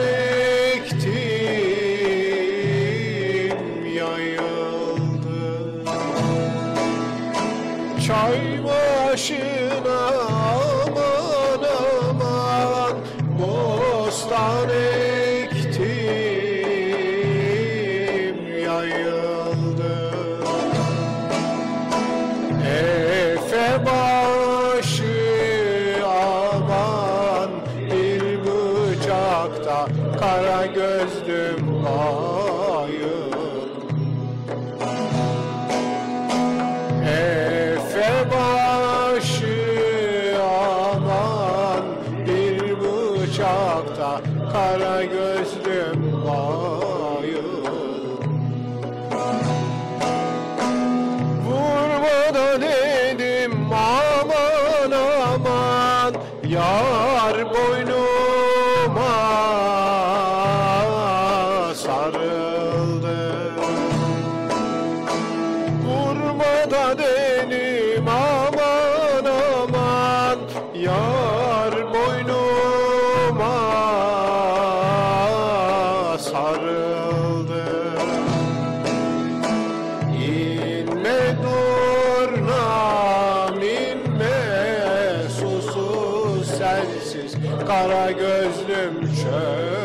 ektim yayıldı. Çay ektim yayıldı bıçakta kara gözlüm bayım Efe başı aman bir bıçakta kara gözlüm bayım Vurma da dedim aman aman Yar boynuma Dedim aman aman Yar boynuma sarıldı. İnme durnam inme susuz sensiz kara gözlüm çöllere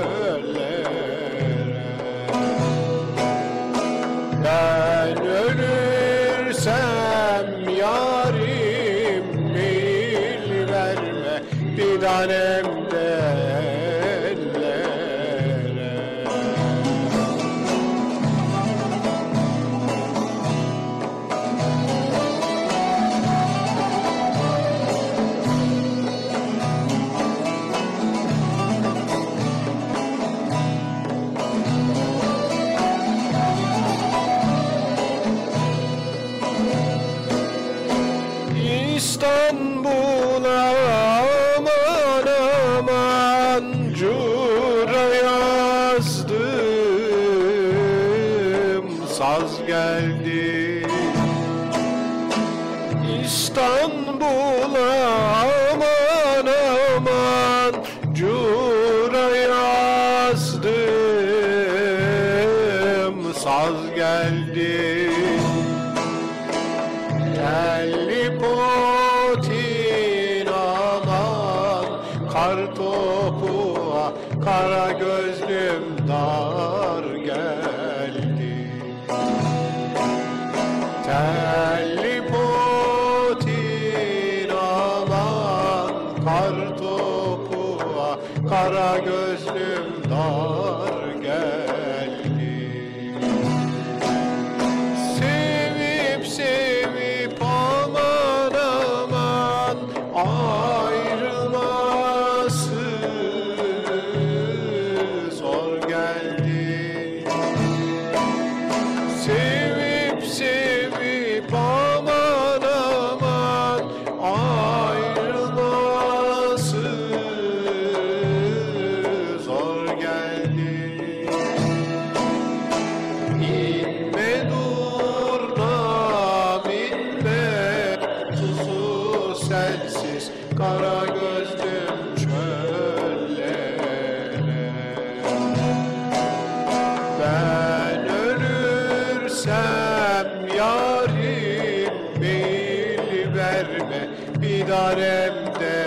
saz geldi İstanbul'a aman aman cura yazdım saz geldi. Telli potin aman Kar topuğa kara gözlüm dar Kar topuğa kara gözlüm dar kara gözlüm çöllere. Ben ölürsem yarim bil verme Bir darem de